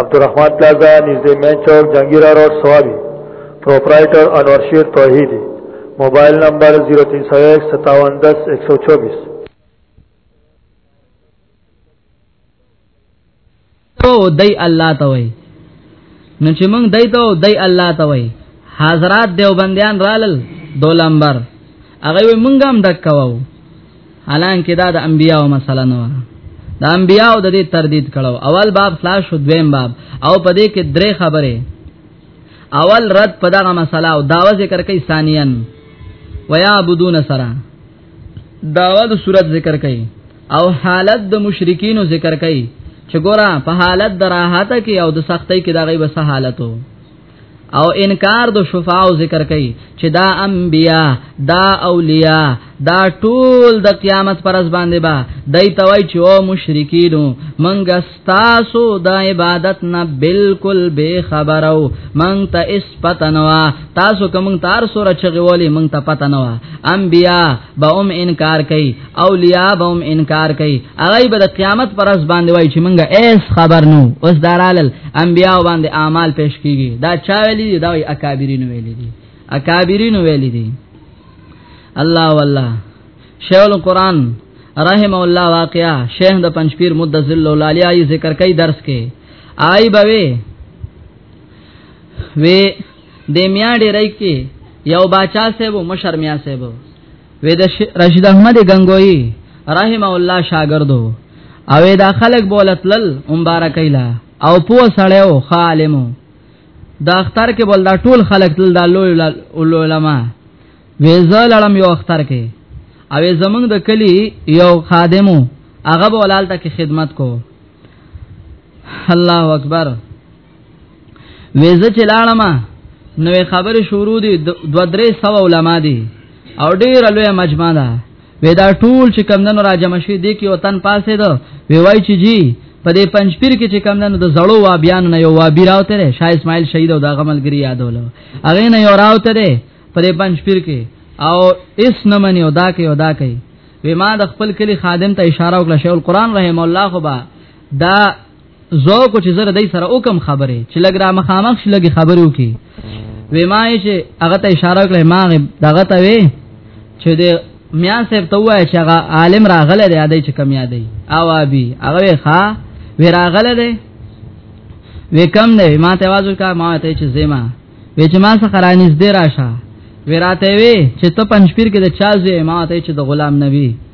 عبدالرحمن پلازا نزد مین چوک جنگیرہ روڈ سوابی پروپرائیٹر انور شیر توحیدی موبائل نمبر 0301571024 تو دای الله ته وای نو چې موږ دای ته دای الله ته وای حضرات دیوبندیان رالل دو لمبر هغه موږ هم دک کاوه حالانکه دا د انبیانو مسله نه و د انبیانو د دې تردید کړو اول باب خلاص شو دویم باب او په دې کې درې خبره اول رد په دغه مسله او داوا ذکر کوي ثانیا ويعبدون سرا داوا د صورت ذکر کوي او حالت د مشرکین ذکر کوي چې ګوره په حالت د راحت کې او د سختۍ کې دا غي بس حالتو او انکار د شفاع او ذکر کوي چې دا انبیا دا اولیاء دا ټول د قیامت پر از باندې با دای توای چې او مشرکینو منګه تاسو د عبادت نه بالکل بے خبرو منګ ته اس پتنوا تاسو کوم تار سره چغولې منګ ته پتنوا انبیا به هم انکار کوي اولیاء به هم انکار کوي هغه به د قیامت پر ورځ باندې وای چې مونږه ایس خبر نو اوس دارال انبیاء باندې اعمال پیش کیږي دا چا ویلي دا وی اکابرین ویلي دي اکابرین ویلي دي الله والله شیخ القرآن رحم الله واقعا شیخ د پنځپیر مد ذل لالیای ذکر کوي درس کې آی بوي وی د میا ډیرای کې یو باچا صاحب مشر میا صاحب وې د رشید احمد غنگوی رحم الله شاګردو او دا خلق بولتل مبارکایلا او پو سړیو خالمو دا اختر کې بول دا ټول خلق تل دا لوی علماء وې زال علم یو اختر کې او زمنګ د کلی یو خادمو هغه بولال ته خدمت کو الله اکبر وېزه چې لاړم نو خبر شروع دي دو درې سو علما دي او ډېر لوی مجمع ده ودا ټول چې کمندونو را جمع شي دي کې وطن پاسې ده وی وای چې جی په دې پنځپیر کې چې کمندونو د زړو وا بیان نه یو وا بیراوته شاه اسماعیل شهید او دا غملګری یادول هغه نه یو راوته ده په دې پنځپیر کې او اس نه منی او دا کې او دا کې وی ما د خپل کلی خادم ته اشاره وکړه شیخ القرآن رحم الله خو با دا زو کو چې زره دای سره وکم خبره چې لګ را مخامخ شي لګي خبره وکي وې ما چې هغه ته اشاره کړې ما دغه ته وې چې د میا صاحب ته وای چې هغه عالم راغله دی ادي چې کم یادې او ابي هغه ښا وې راغله دی وې کم نه ما ته आवाज وکړ ما ته چې زما وې چې ما سره رانیز دی راشه وې راته وې چې ته پنځپیر کې د چا زې ما ته چې د غلام نبی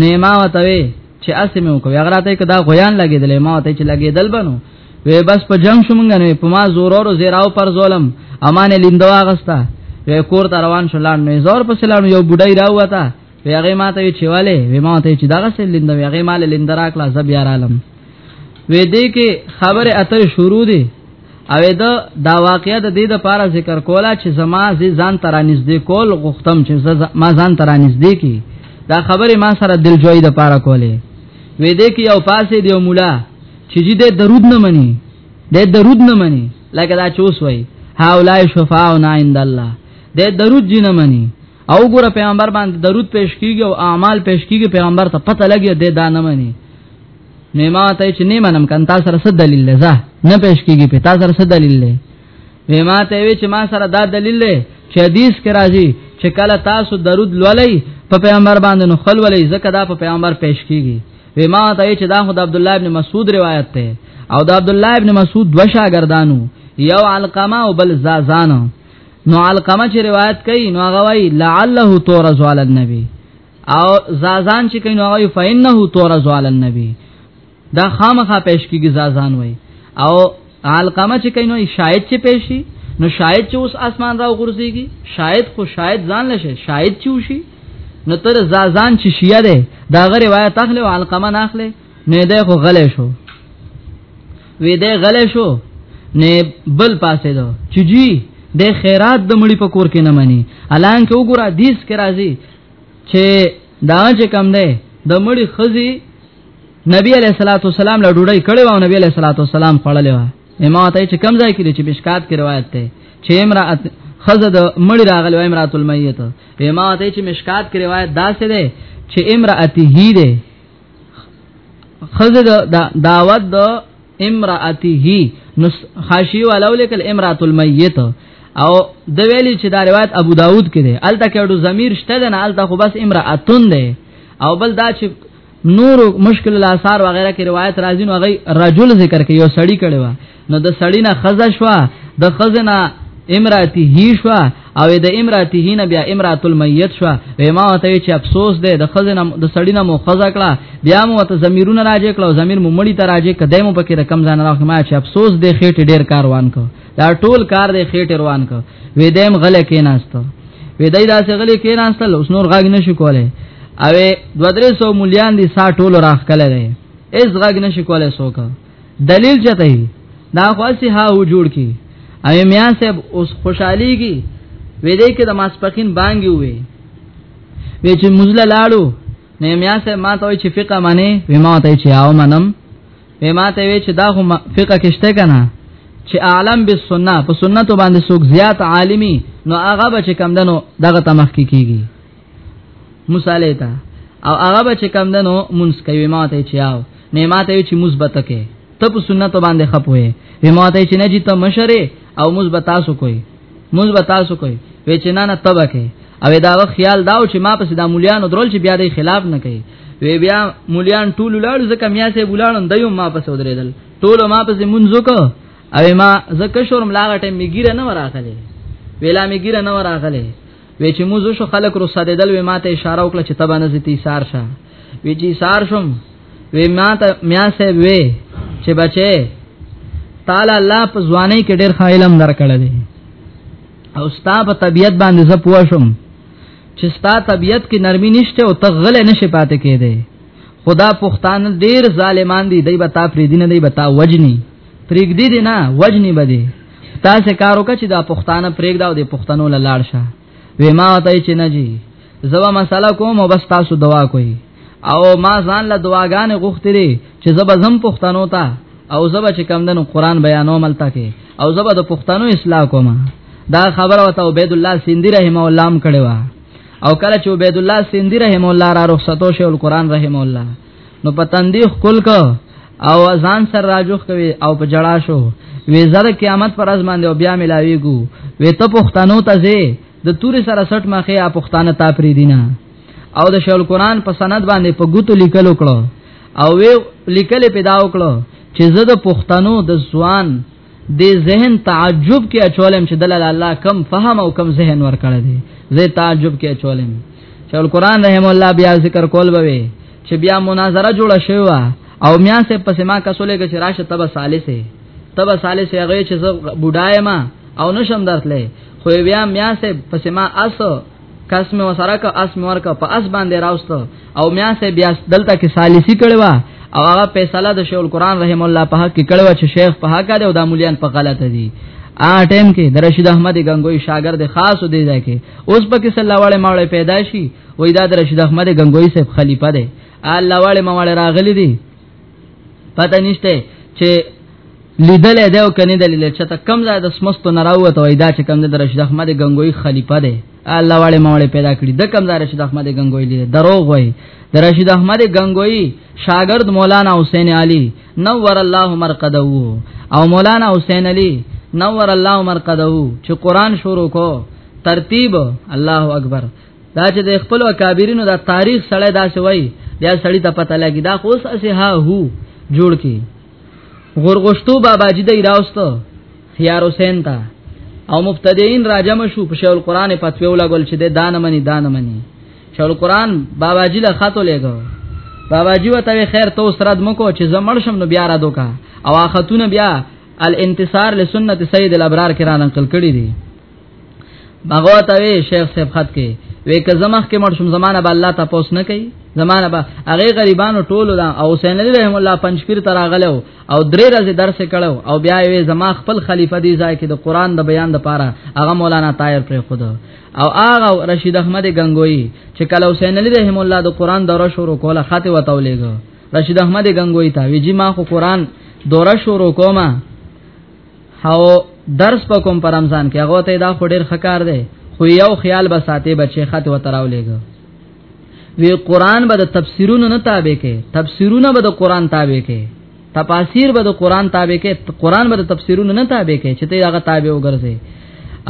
نه ما وتوي چې اسمه وکړ هغه راته کدا غویان لګیدل ما وته چې لګیدل بنو وې بس په جنگ شومنګ نه په ما زور اور زیراو پر ظلم امان لیندوا غستا وې کور ته روان شو لاړ نه زور په سلام یو بډای راوته وې هغه ما ته چې والے وې ما ته چې دغه سل لیند وې هغه مال لیندرا کلا زب یار عالم وې دې کې خبره اتر شروع دي او دا دا واقعیا د دې د پاره ذکر کولا چې زما زی ځان تر نږدې کول غختم چې ما ځان تر نږدې کی دا خبره ما سره دلجوی د پاره کولې وې دې کې یو پاسې دی مولا چې دې د درود نه مني د درود نه مني لکه دا چوس وای هاولای شفاعنا عند الله د درود جن مني او ګره پیغمبر باندې درود پیش کیږي او اعمال پیش کیږي پیغمبر ته پته لګي د دا نه مني نه ما ته چې نه منم کان تاسو سره څه دلیل دی زه نه پېښ کیږي په تاسو سره څه دلیل دی وې ما ته وی چې ما سره دا دلیل دی چې حدیث کې راځي چې کله تاسو درود لولئ په پیغمبر باندې نو خل ولئ ځکه دا په پیغمبر پېښ کیږي وې ما ته چې دا خو د عبد الله ابن مسعود روایت ده او د عبد الله ابن مسعود دوه شاګردانو یو علقمه او بل زازان نو علقمه چې روایت کوي نو هغه وی لعله تورز علی النبی او زازان چې کینو هغه فینه تور زوال النبی دا خامخا پیش کیږي زازان وای او علقمه چې کینو شاید چې پیشي نو شاید چې اوس اسمان راو غورځيږي شاید خو شاید ځان لشه شاید چې وشي نو تر زازان چې شیعه ده دا غره روایت اخلي او علقمه نه اخلي نه ده خو غلې شو وې ده غلې شو نه بل پاسې دو چې جی د خیرات د مړي په کور کې نه مني الان کې وګوره دیس کې راځي چې دا چې کم ده د مړي خزي نبی علیہ الصلوۃ والسلام له ډوډۍ کړي و نبی علیہ الصلوۃ والسلام خړلې و امام ته چې کم ځای کې چې مشکات کې روایت ده چې امرأت خزه د مړی راغلی و امرات المیت امام ته چې مشکات کې روایت داسې ده چې امراته هی ده خزه دا دعوت د امراته نو خاشی ولو لیکل امراه المیت او د ویلی چې دا روایت ابو داود کې ده الته کډو ضمیر شته ده نه الته خو بس امراتون ده او بل دا چې نور مشکل الاثار وغیرہ کې روایت راځي نو هغه رجل ذکر کوي یو سړی کړي نو د سړی نه خزه شو د خزه نه امراتی هی شو او د امراتی هی نه بیا امرات المیت شو و ما ته چې افسوس ده د خزه نه د سړی نه مو خزه کړه بیا مو ته زمیرونه راځي کړه زمیر مو مړی ته راځي کده مو پکې د کم ځان راخ ما چې افسوس ده خېټه ډیر کاروان کو دا ټول کار ده خېټه روان کو وې دیم غلې کې نهسته وې دای داسې غلې کې نهسته اوس نور غاګ نشو کوله او دو درې سو مليان دي سا ټول راخ کله ده اس غاګ نشو کوله سوکه دلیل چته وي دا خو اسی ها و جوړ کی او میا صاحب اوس خوشحاليږي وې دې کې د ماسپخین بانګي وې وې چې مزله لاړو نه میا صاحب ما ته چې فقہ معنی وې ما ته چې او منم وې ما ته وې چې دا خو فقہ کېشته کنه چې عالم به سنت په سنت باندې څوک زیات عالمي نو هغه به چې کم دنو دغه تمخ کیږي مصالح ته او هغه به چې کم دنو مونږ کوي ماته چې آو نه ماته چې مثبت کې ته په سنت باندې خپوي وی ماته چې نه جته مشره او مثبت تاسو کوي مثبت تاسو کوي وی چې نه نه تبه کې او دا وخت خیال داو چې ما پس دا مولیانو درول چې بیا د خلاف نه کوي وی بیا مولیان ټول لاړ ځکه میا سه بولانم دایو ما پس ودرېدل ټول ما پس منځو کو او ما زکه شورم لاغه ټیم میګیره نه وراخلې ویلا میګیره نه وراخلې وی چې موږ شو خلک رو سادېدل وی ماته اشاره وکړه چې تبا نه زتی سار شه وی چې سار شوم وی ماته میا سه وی چې بچې تعالی الله په ځواني کې ډېر خایلم درکړه دی او ستا په طبیعت باندې زه پوه شوم چې ستا طبیعت کې نرمي نشته او تغل نشي پاتې کېده خدا پښتان ډېر ظالمان دي دای به تا پریدي نه دای به تا وجني پریګ دي نه وجني بده تاسو کارو کا چې دا پښتانه پرېګ دا او د پښتنو لاړ شه وې ما ته چې نه جی زما مساله کوم او بس تاسو دعا کوئ او ما ځان له دعاګان غوښتلې چې زما زم پښتنو ته او زما چې کم دنو قران بیانوم الته کې او زما د پښتنو اصلاح کوم دا خبره وته عبد الله سیندی رحم الله هم کړي وا او کله چې عبد الله سیندی رحم الله را رخصتو شه القران رحم الله نو پتندې خپل کو او ځان سر راجوخ کوي او په جړا شو وی زره قیامت پر از باندې او بیا ملاوي ګو وی ته پښتنو ته زی د تور سره سټ مخه یا پښتانه تا پری دینا او د شول قران په سند باندې په ګوتو لیکلو کړو او وی لیکل پیدا وکړو چې زه د پښتنو د ځوان د ذهن تعجب کې اچولم چې دلال الله کم فهم او کم ذهن ور کړی دی زه تعجب کې اچولم چې القرآن رحم الله بیا ذکر کول بوي چې بیا مناظره جوړه شوی او میا سه پس ما کسولې کې راشه تب ثالثه تب ثالثه هغه چې زه بډای ما او نشم درتلې خو بیا میا سه پس ما اسو کس مې وسره کا اس مې ورکا په اس باندې راوست او میا سه بیا دلته کې سالسی کړوا او هغه فیصله د شیخ القرآن رحم الله په حق کې کړوا چې شیخ په حق دی او د مولیان په غلط دی ا ټیم کې د رشید احمد غنگوی شاګرد خاص دی ځای کې اوس په کې صلی واړې ماړې پیدا شي وای دا د رشید احمد غنگوی صاحب خلیفہ دی الله واړې ماړې راغلي دي پته نشته چې لیدل دی او کني دلیل چې ته کم ځای د سمستو نه راوته وای دا چې کم د رشید احمد غنگوی خلیفہ دی الله والے مولې پیدا کړی د کم ځای رشید احمد غنگوی لیدل دروغ وای د رشید احمد غنگوی شاګرد مولانا حسین علی نور الله مرقده او مولانا حسین علی نور الله مرقده چې قران شروع کو ترتیب الله اکبر دا چې د خپل اکابرینو دا تاریخ سړی دا شوی بیا سړی ته پته لګی دا خو اوس اسه ها هو جوړ کی غورغشتو بابا جی دی راوستو خيار حسین تا او مبتدعين راجم شو په شول قران پتوی ولګول چې د دان منی دان منی شول قران بابا جی له خط لګو بابا جی وته خیر تو سرد مکو چې زمړ شم نو بیا را دوکا او خاتون بیا الانتصار لسنت سید الابرار کران انقل کړی دی مغه ته وی شیخ صاحب خط کې وې که زمخ کې مړ شم زمانہ به الله تاسو نه کوي زمانہ به هغه غریبانو ټولو دا او حسین علی رحم الله پنځپیر تر غلو او درې ورځې درس کړو او بیا یې زما خپل خلیفہ دی ځای کې د قران د بیان د پاره هغه مولانا طاهر پر خود او هغه رشید احمد غنگوی چې کله حسین علی رحم الله د قران دره شروع کوله خاطه وتاولېګو رشید احمد غنگوی ته ویجی ما خو قران دره شروع کومه او درس په کوم پر رمضان کې هغه ته دا خډیر خکار دی خو یو خیال به ساتي بچي خط و تراولېګو وی قران به د تفسیرونو نه تابع کې تفسیرونه به د قران تابع کې تفاسیر به د قران تابع کې قران به د تفسیرونو نه تابع کې چې ته هغه تابع وګرځې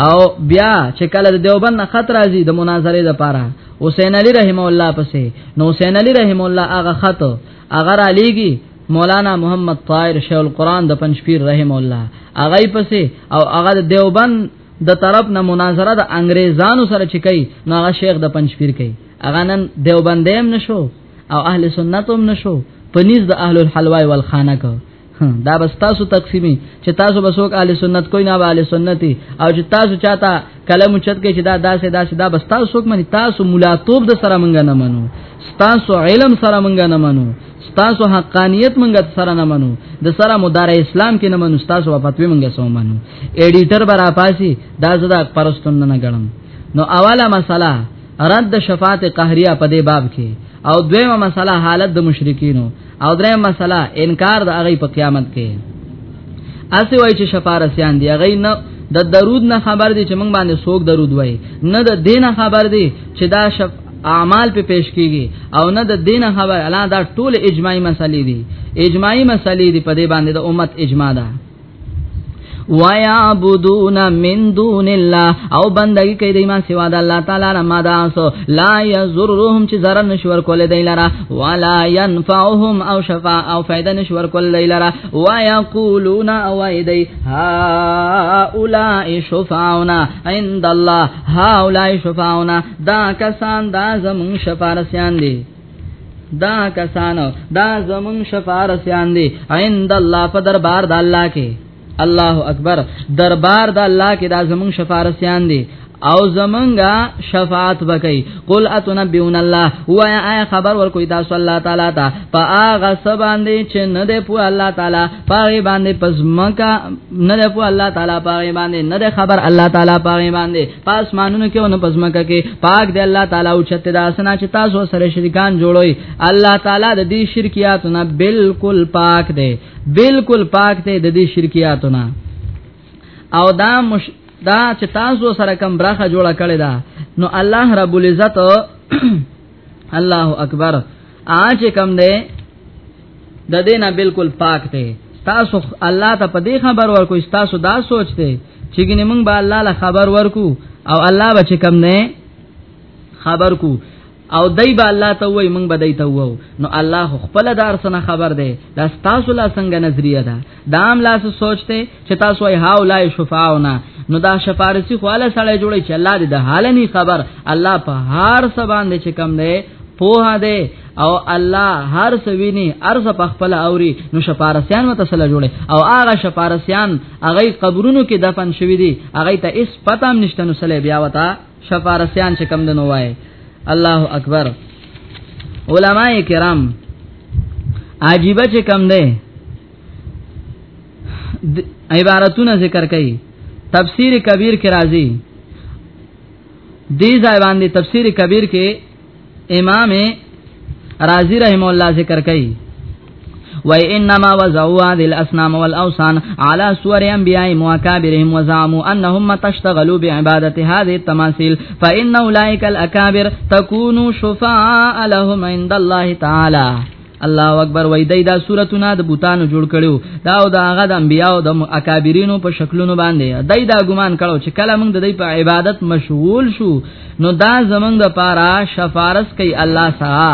او بیا چې کله د دیوبند نه خط راځي د مناظره لپاره حسین علی رحم الله پسې نو حسین علی رحم الله هغه خط هغه را لېږي مولانا محمد طاهر شیخ القران د پنځپیر رحم الله اغه پسې او اغه دیوبند د طرف نه مناظره د انګريزانو سره چې کوي نو هغه شیخ د پنځپیر کوي هغه نن دیوبند هم نشو او اهل سنت هم نشو پنيز د اهل الحلوای والخانه کو دا بس تاسو تقسیمی چې تاسو بسوک اهل سنت کوی نه اهل سنتي او چې تاسو چاته کلم چت کې چې دا داسې داسې دا بس تاسو څوک مني تاسو مولاتوب د سره منګ نه منو تاسو علم سره منګ نه منو ستاسو حقانیت مونږه سره نه منو د سره مدار اسلام کې نه منو ستاسو په فتوی مونږه سو منو ایډیټر برا پاسي دا زدا پرستون نه غړم نو اوله مسله رد شفاعت قهریه په دې باب کې او دویمه مسله حالت د مشرکینو او دریمه مسله انکار د هغه په قیامت کې اسی وای چې شفارسیان دی هغه نه د درود نه خبر دی چې موږ باندې سوک درود وای نه د دینه خبر دی چې دا شف اعمال په پیش کیږي او نه د دین خبر الا دا ټول اجماعي مسلې دي اجماعي مسلې دي په دې باندې د امت اجماع ده ويعبدون من دون الله او بندگی کوي د ایمان سوا د الله تعالی نه ما دا سو لا یزرهم چې zarar نشور کول دی لرا ولا ينفعهم او شفاء او فائدہ نشور کول دی لرا ويقولون او ایدی هؤلاء شفاعنا عند الله هؤلاء شفاعنا دا کسان دا زمون شفارسیان دي دا کسان دا زمون شفارسیان دي عند الله په دربار د الله کې الله اکبر دربار د الله کې دا زمون شفارسیان دي او زمونږه شفاعت وکي قل اتنبئون الله وایا آیا خبر ورکوي تاسو الله تعالی ته پاغه سباندې چې نه دی په الله تعالی پاغه باندې پزمکا نه دی په الله تعالی پاغه باندې نه دی خبر الله تعالی پاغه باندې پاس مانونو کې او نه پزماکه کې پاک دی الله تعالی او چته دا سنا چې تاسو سره شریکان جوړوي الله تعالی د دې شرکیاتو نه بالکل پاک دی بالکل پاک دی د دې شرکیاتو نه او دا مش دا چې تاسو سره کم برخه جوړه کړی دا نو الله رب العزت الله اکبر اج کم دی د دینه بالکل پاک دی تاسو الله ته په دې خبر ورکو تاسو دا سوچ دی چې ګنې موږ به الله له خبر ورکو او الله به چې کم نه خبر کو او دای به الله ته وای موږ به دای ته وو نو الله خپل دار سره خبر دی دا تاسو لا څنګه نظریه ده دام لاس سوچته چې تاسو یې هاو لای شفاعونه نو دا شفارسی خواله سره جوړی چې الله دې د حالنی خبر الله په هر څه باندې چې کم دی پوها دی او الله هر څه ویني ارزه په خپل اوري نو شفارسیان متسله جوړي او هغه شفارسیان هغه قبرونو کې دفن شوی دي هغه ته اس پتام نشته نو سله بیا وتا شپارسیان چې کم دنو وای الله اکبر علما کرام عجیب چې کم دی عبارتونه ذکر کړي تفسیر کبیر کې راځي دې ځای باندې تفسیر کبیر کې امام رازی رحم الله ذکر کوي وَإِنَّمَا وَزَعُوا هَذِهِ الْأَصْنَامَ وَالْأَوْثَانَ عَلَى صُوَرِ أَنْبِيَائِهِمْ وَأَكَابِرِهِمْ وَزَعَمُوا أَنَّهُمْ تَشْتَغَلُوا بِعِبَادَةِ هَذِي التَّمَاثِيلِ فَإِنَّ أُولَئِكَ الْأَكَابِرُ تَكُونُوا شُفَعَاءَ لَهُمْ عِندَ اللَّهِ تَعَالَى الله اکبر وای دای دا صورتونه د بوتانو جوړ کړو دا او دا هغه د انبیاو د اکابرینو په شکلونو باندې دای دا ګمان کړو چې کله موږ د دې په عبادت مشغول شو نو دا زمنګ د پاره شفارس کوي الله سره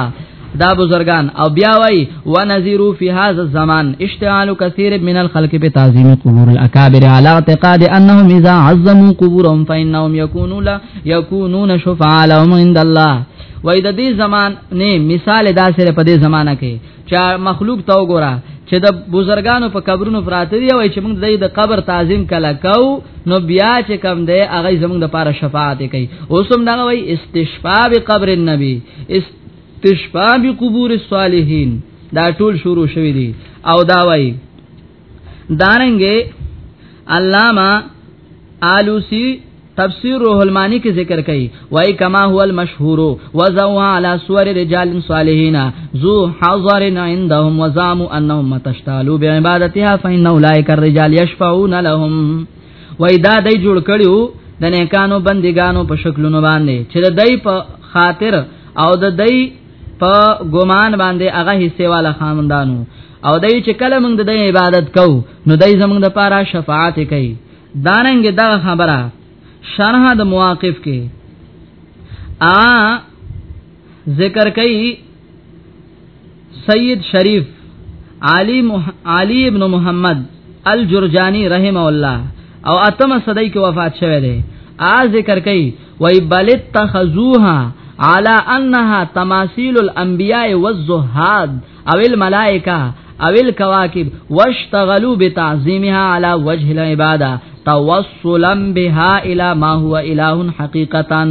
دا بزرگان او بیا وای و نذیرو فی هذا الزمان اشتعال کثیر من الخلق بتعظیم قبور الاکابر علی اعتقاد انهم اذا عظموا قبورهم فانهم يكونون يكونون شفعاء لهم عند الله وای د دې زمان نه مثال داسره په دې زمانہ کې چا مخلوق ته وګوره چې د بزرګانو په قبرونو پراته دی وای چې موږ د قبر تعظیم کله کو نو بیا چې کم دی هغه زموږ د پاره شفاعت کوي اوسم دا وای استشفاء به قبر النبی استشفاء به قبور الصالحین دا ټول شروع شوی دی او دا وای دارنګه علامہ آلوسی تفسیر روح المانی کې ذکر کړي وای کما هو المشهور وزو علی صور رجال صالحین ذو حضر عندهم وزام انهم متشتالو بعبادتها فإن اولئک الرجال یشفعون لهم وای دا دای جوړ کړیو د نیکانو بندګانو په شکلونو باندې چې د دای په خاطر او د دای په ګمان باندې هغه حصے والا خاندانو او دای چې کله موږ د عبادت کو نو دای زموږ د پاره شفاعت کوي دارنګ دا خبره شرح د مواقف کې ا ذکر کوي سید شریف علی مح... علی ابن محمد الجرجانی رحم الله او اتم صدای کې وفات شوه دی ا ذکر کوي وای بل تخذوها على انها تماثيل الانبياء والزهاد او الملائکه او الكواكب واشتغلوا بتعظيمها على وجه العباده توصلا بها الى ما هو اله حقيقتا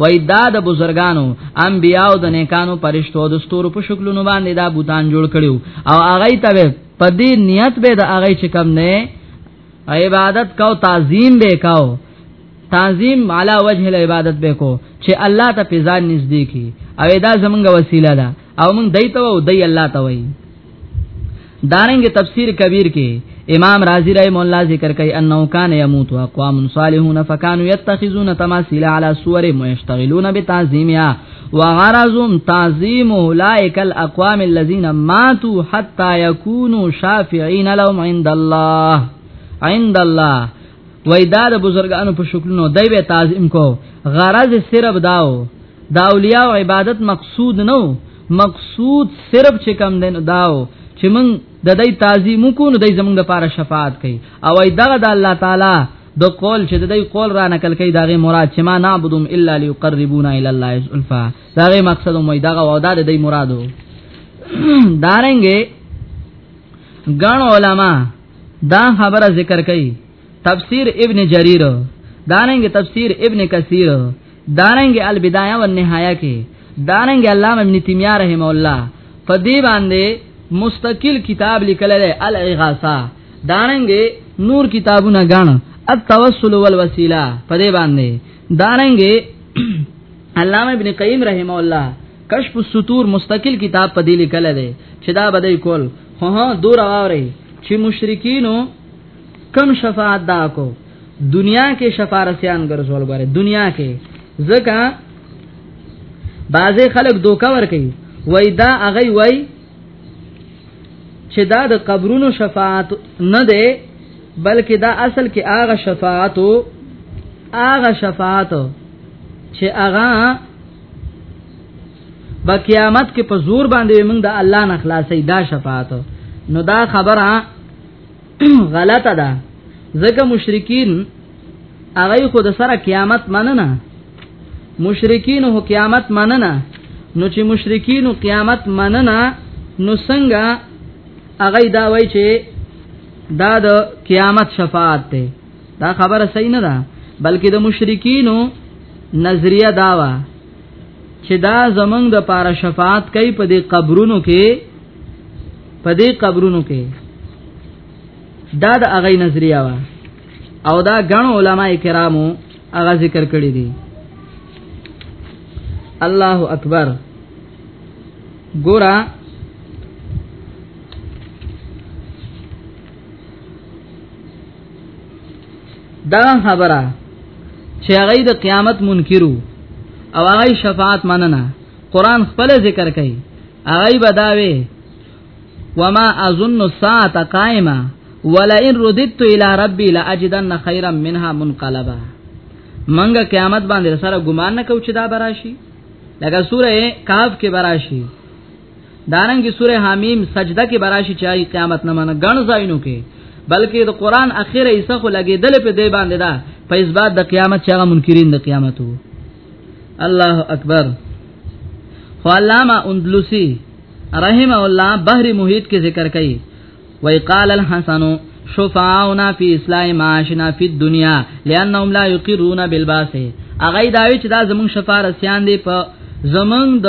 وای دا د بزرګانو انبیاو د نیکانو پرشتو د ستورو په شکلونو باندې دا بوتان جوړ کړیو او هغه ته په دې نیت به د هغه چې کم نه عبادت کو تعظیم به کو تعظیم علی وجه العبادت به کو چې الله ته پیزان نږدې کی او دا زمونږ وسیله ده او موږ دای ته او دای الله ته وای دارنګ تفسیر کبیر کې امام رازی رحم الله ذکر کوي انه کان یموت اقوام صالحون فکانوا یتخذون تماثيل علی صور مشتغلون بتعظیمها وغرضهم تعظیم اولئک الاقوام الذين ماتوا حتى يكونوا شافعين لهم عند الله عند الله وای دا د بزرګانو په شکلونو دای به تعظیم کو غرض صرف داو دا اولیاء او عبادت مقصود نو مقصود صرف چې کم دین داو چې موږ د دې تعظیم کو نو دې زموږ لپاره شفاعت کوي او ای دغه د الله تعالی د قول چې د دې قول را نقل کوي دغه مراد چې ما نعبدهم الا ليقربونا الى الله الفا دغه مقصد مو دغه او دا د دې مرادو دارنګه ګڼ علما دا خبره ذکر کوي تفسیر ابن جریر دارنګ تفسیر ابن کثیر دارنګ البدایه والنهایه کې دارنګ علامه ابن تیمیه رحم الله په دې باندې مستقل کتاب لیکل دی الاغاثه دارنګ نور کتابونه غاڼ التوسل والوسیله په دې باندې دارنګ علامه ابن قیم رحم الله کشف السطور مستقل کتاب په دې لیکل دی چې دا بدای کول خو ها دور اوري چې مشرکینو کم شفاعت دا کو دنیا کې شفارسیان ګرځول غواړي دنیا کې ځکه بعضې خلک دوکا ور کوي وای دا هغه وای چې دا د قبرونو شفاعت نه ده بلکې دا اصل کې هغه شفاعت او هغه شفاعت چې هغه په قیامت کې په زور باندې موږ د الله نه خلاصې دا شفاعت نو دا خبره غلطه ده ځکه مشرکین هغه خو د سره قیامت مننه مشرکین هو قیامت مننه نو چې مشرکین قیامت مننه نو څنګه هغه دا وای چې دا د قیامت شفاعت ده دا خبره صحیح نه ده بلکې د مشرکین نظریه داوا چې دا زمنګ د پاره شفاعت کوي په دې قبرونو کې په دې قبرونو کې دا د اغې نظریه وا او دا غن علما کرامو هغه ذکر کړی دي الله اکبر ګورا دا خبره چې هغه د قیامت منکرو او هغه شفاعت مننه قران خپل ذکر کوي هغه بداوي وما اظن الساعه قائمه ولئن رددت الى ربي لاجدن خيرا منها منقلبا منګه قیامت باندې سره ګمان نه کو چې دا براشي لکه سوره کاف کې براشي دارنګي سوره حمیم سجده کې براشي چای قیامت نه منه غن زاینو کې بلکې د قران اخیره ایسه خو لګیدل په دی باندې دا په اسباد د قیامت چې هغه منکرین د قیامت وو الله اکبر خو علامه اندلسی رحمه الله بحر محیط کې ذکر کړي وای قال الحسن شفاعنا فی اصلاح معاشنا فی الدنیا لانهم لا یقرون بالباس اغه دا وی چې دا زمون شفارسیان دی په زمون د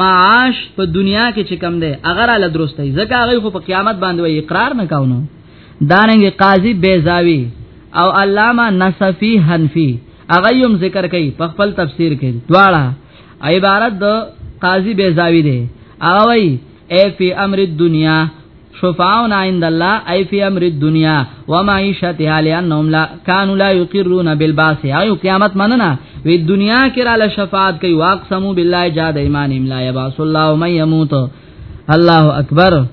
معاش په دنیا کې چې کم دی اگر ال درسته ځکه هغه خو په قیامت باندې وی اقرار نه کاونو دانګ قاضی بیزاوی او علامه نصفی حنفی هغه یوم ذکر کوي په خپل تفسیر کې دواړه عبارت د قاضی بیزاوی دی هغه وای ای فی امر الدنیا شفاعنا عند الله ای فی امر الدنیا و معیشتها لانهم لا كانوا لا يقرون بالبعث ایو قیامت مننه وی دنیا کې را ل شفاعت کوي واقسمو بالله جاد ایمان لا یبعث الله من يموت الله اکبر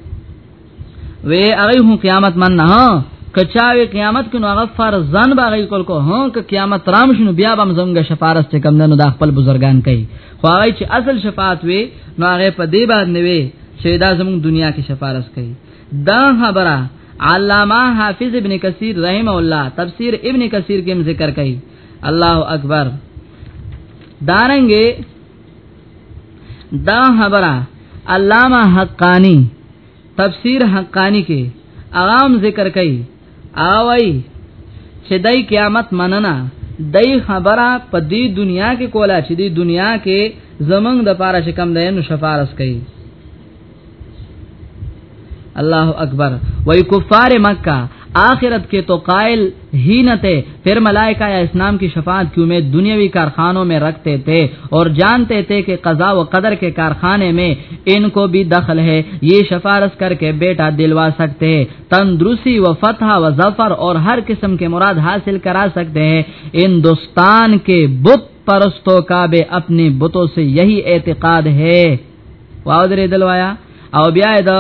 وی هغه هم قیامت من نه کچاوی قیامت کنو هغه فرزان باغی کول کو ها ک قیامت رام شنو بیا بم زمګه شفارس ته کم نه د خپل بزرگان کوي خو هغه چې اصل شفاعت وی نو هغه په دی باندې وی چې دا زموږ دنیا کې شفارس کوي دا خبره علامہ حافظ ابن کثیر رحم الله تفسیر ابن کثیر کې ذکر کوي الله اکبر دارنګه دا خبره علامه حقانی تفسیر حقانی کې عام ذکر کوي اوای چې دای قیامت مننه دای خبره په دې دنیا کې کولا چې دې دنیا کې زمنګ د پاره چې کم دی نو شفارس کوي الله اکبر وای کفار مکه آخرت کے تو قائل ہی نہ تھے پھر ملائکہ یا اسلام کی شفاعت کی امید دنیاوی کارخانوں میں رکھتے تھے اور جانتے تھے کہ قضا و قدر کے کارخانے میں ان کو بھی دخل ہے یہ شفارس کر کے بیٹا دلوا سکتے ہیں تندرستی و فتح و ظفر اور ہر قسم کے مراد حاصل کرا سکتے ہیں ہندوستان کے بت پرستوں کا بے اپنے بتوں سے یہی اعتقاد ہے واو درې دل وایا او بیا د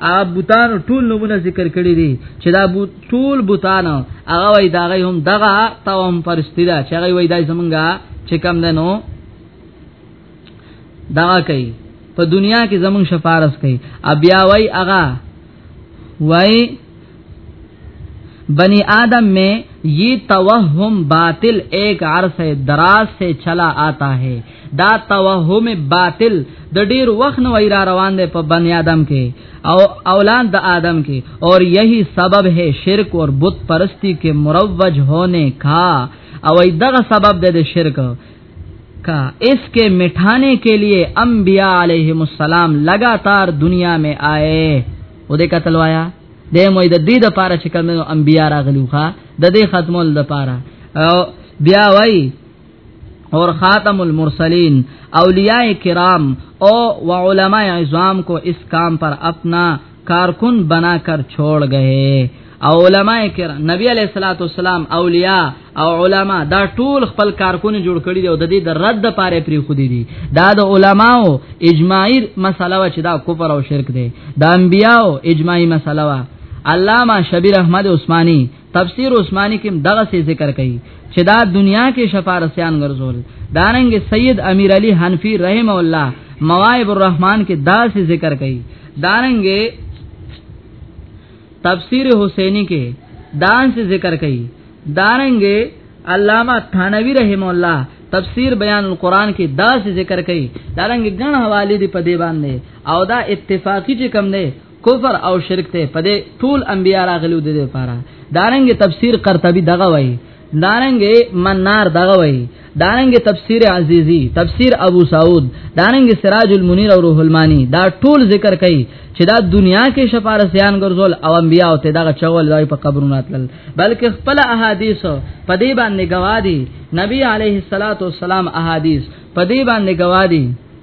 ا بوتان ټول نمونه ذکر کړی دي چې دا بوت ټول بوتان هغه وای دا غي هم دغه توم پرستی دا چې هغه وای دای زمونږه چې کم ده نو دا کوي په دنیا کې زمونږ شفارس کوي ا بیا وای هغه وای بنی آدم میں یہ توہم باطل ایک عرصہ دراز سے چلا آتا ہے دا توہم باطل د ډیر وخت نو را روان دی په بنی آدم کې او اولاد د آدم کې اور یہی سبب ہے شرک اور بت پرستی کے مروج ہونے کا او دغه سبب دی د شرک کا اس کے مٹھانے کے لیے انبیاء علیہم السلام لگاتار دنیا میں آئے او دې قتل وایا دې مو د دې د پاره چې کوم انبیا راغلو ښا د دې ختمول د پاره او بیا وای اور خاتم المرسلین اولیاء کرام او و علماء عظام کو اس کام پر اپنا کارکن بنا کر چھوڑ گئے او علما کرام نبی علیہ الصلوۃ والسلام اولیاء او علما دا ټول خپل کارکونه جوړ کړی دی او د دې د رد د پاره پری خو دي دي دا د علماو اجماعی مسله و چې دا کفر او شرک دی د انبیاو اجماعی مسله و علامہ شبیر احمد عثماني تفسیر عثماني کې دغه څه ذکر کړي چې دا دنیا کې شفارسیان ګرځول دارنګ سید امیر علی حنفی رحم الله مواهب الرحمن کې دا څه ذکر کړي دارنګ تفسیر حسینی کې دانس ذکر کړي دارنګ علامه ثانوی رحم الله تفسیر بیان القرآن کې دا ذکر کړي دارنګ ګڼ حواله دي په دی باندې او دا اتفاقی چې کم نه کفر او شرک ته په دې ټول انبیا راغلو دي لپاره دارنګ تفسیر قرطبی دغه وایي دارنګ منار دغه وای دارنګ تفسیر عزیزی تفسیر ابو سعود دارنګ سراج المنیر او روح المانی دا ټول ذکر کړي چې دا دنیا کې شفارسیان ګرځول او انبیا او ته دغه چول دای په قبرونو اتل بلکې خپل احادیث په دې باندې گواهی نبی علیه الصلاۃ والسلام احادیث په دې باندې گواهی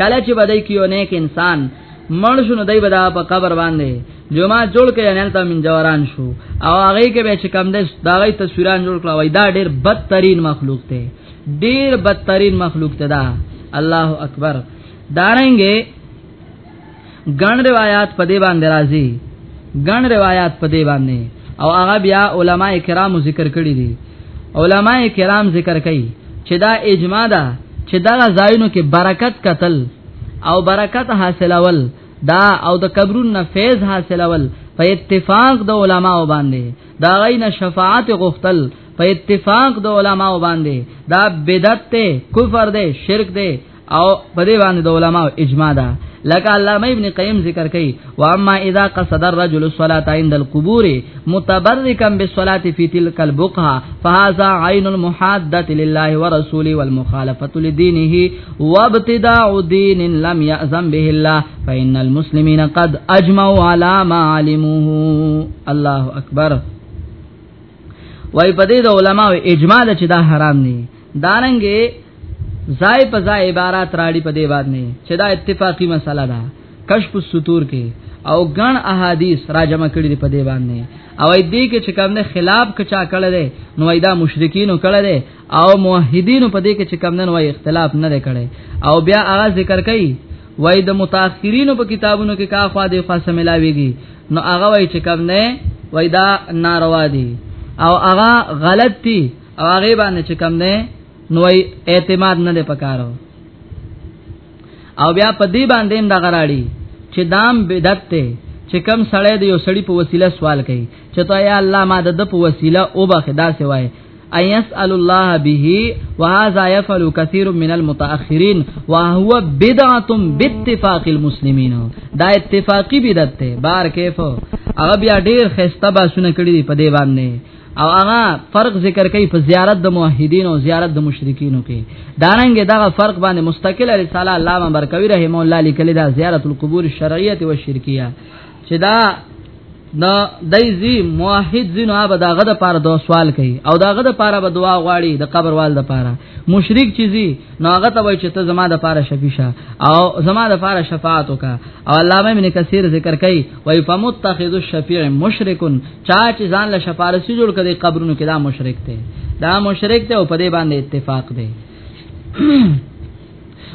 کله چې بدای کیو نیک انسان مړ شنو دای بدا په قبر باندې جمعه جوړ کړي نه ته من جوران شو او هغه کې به چې کم دې دا غي تصویران جوړ کړه وای دا ډېر بدترین مخلوق ته ډېر بدترین مخلوق ته دا الله اکبر دارنګه ګڼ روایت په دې باندې راځي ګڼ روایت په دې باندې او هغه بیا علما کرامو ذکر کړی دي علما کرام ذکر کوي چې دا اجماع ده چې دا ځایونو کې برکت قتل او برکت حاصلول دا او د قبرون نه فیض حاصلول په اتفاق د علماو باندې دا غینه شفاعت غختل په اتفاق د علماو باندې دا بدعت ته کفر دی شرک دی او په دې باندې د علماء اجماع ده لکه علامه ابن قیم ذکر کوي و اما اذا قصد الرجل الصلاه عند القبور متبركا بالصلاه في تلك البقعه فهذا عين المحاده لله ورسوله والمخالفه لدينه وابتداع دين لم يأذن به الله فإن المسلمين قد اجمعوا على ما علموه الله اکبر وای په دې د علماو اجماع ده چې دا حرام دي دارنګه ځای په ځای عبارت راړي په دی باندې چې دا اتفاقی مسله ده کشف الستور کې او ګڼ احادیث را جمع کړي دي په دی باندې او اې دې کې چې کوم نه خلاف کچا کړه دي نو ایدا مشرکینو کړه دي او موحدینو په دې کې چې کوم نه وای اختلاف نه کړي او بیا هغه ذکر کوي وای د متأخرینو په کتابونو کې کا خوا دی خاصه ملاويږي نو هغه وای چې کوم نه وای دا ناروا دي او هغه غلط دي او هغه باندې چې کم نه نو اعتماد نه دی پکارو او بیا په دې باندې هم دا غراړي چې دام بدعت ته چې کم سړی دی یو سړی په وسیله سوال کوي چې ته یا الله ما د په وسیله او بخدا سوای ايسأل الله به وهذا يفعل كثير من المتأخرين وهو بدعة باتفاق المسلمين دا اتفاقی بدعت ده بار کیف هغه بیا ډیر خسته باسونه کړی دی په دی باندې او هغه فرق ذکر کوي په زیارت د موحدین او زیارت د مشرکین کې دارنګ دغه فرق باندې مستقله رساله علامه برکوی رحم الله لیکلی دا زیارت القبور الشرعیه او شرکیه چې دا دا دایزی موحد زینو هغه دغه د پاره دو سوال کوي او دغه د پاره به دعا غواړي د قبر وال د پاره مشرک چیزي نو هغه ته وای چې ته زما د پاره شفیشه او زما د پاره شفاعت وکا او علامه ابن کثیر ذکر کوي وای فمتخذ الشفیع مشرکن چا چې ځان له شفارسی جوړ کړي قبرونو کې دا مشرک دی دا مشرک دی او په دې باندې اتفاق دی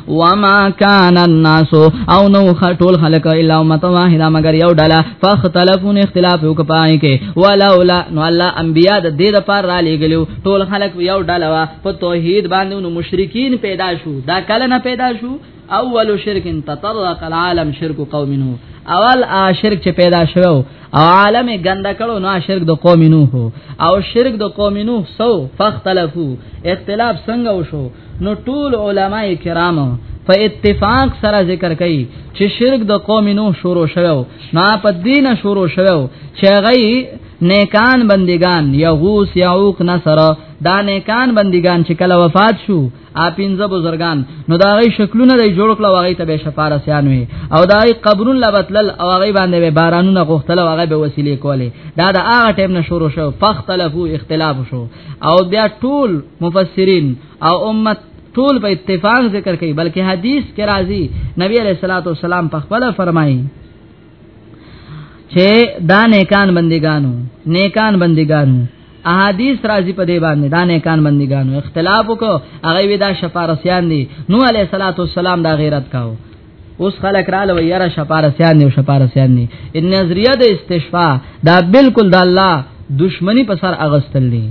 وما كان الناس او نو خټول خلق الا امه واحده مگر یو ډله فاختلفون اختلاف وکپای کې ولولا نو الله انبیا د دې د پار را لګلو ټول خلق یو ډله وا په توحید باندې نو مشرکین پیدا شو دا کله نه پیدا شو اول شرک تطرق العالم شرک قوم نو اول ا شرک چې پیدا شوه او عالم ګنده کړو نو شرک د قوم نو هو او شرک د قوم نو سو فختلفو اختلاف څنګه وشو نو ټول علما کرام په اتفاق سره ذکر کړي چې شرک د قوم نو شروع شوه نو په دین شروع شوه چې غي نیکان بندگان یغوس یعوق نصر دا نیکان بندگان چې کله وفات شو ا پینځه بزرگان نو دا غي شکلونه دی جوړ کړه واغې ته به شفاره سیان وي او دا غي قبرون لبتل او غي باندې به بارانونه غوښتل او غي به وسیلې کولې دا د هغه ټیم نه شروع شو فختلفو اختلاف شو او بیا ټول مفسرین او امت ټول په اتفاق ذکر کوي بلکې حدیث کې راځي نبی علیہ الصلوۃ والسلام په خپل فرمایي چې دا نیکان بندگانو نیکان بندگانو احادیث راځي په دې باندې دا نه کان بندګانو اختلاف وکړو هغه وی دا شفارسیان دي نو علی صلوات والسلام دا غیرت کاو اوس خلک را لوي یاره شفارسیان دي شفارسیان دي ان نظریه د استشفاء دا بالکل د الله دشمنی په سر اغستل دي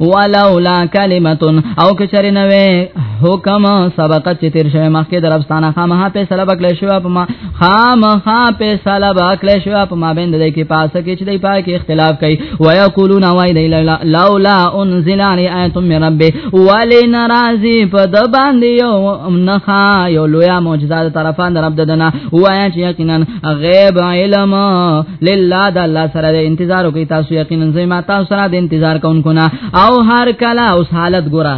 ولولا کلمتون او کچری نوې حکم سبقت چې تیر شوی مخکې درفستانه خامه په سلبک لښو په ما خامخا فیصله باکله شو په مابین د دې کې پاسه کې چې دای پای کې اختلاف کوي ويقولون وای دی لولا انزل علی ایت من رب ولین راضی په د باندې یو نخا یو لوی معجزه د طرفان رب ددنه وای چې یقینا غیب علم لله د الله سره د انتظار کوي تاسو یقینا زما تاسو سره د انتظار کوونکو نه او هر کله اوس حالت ګره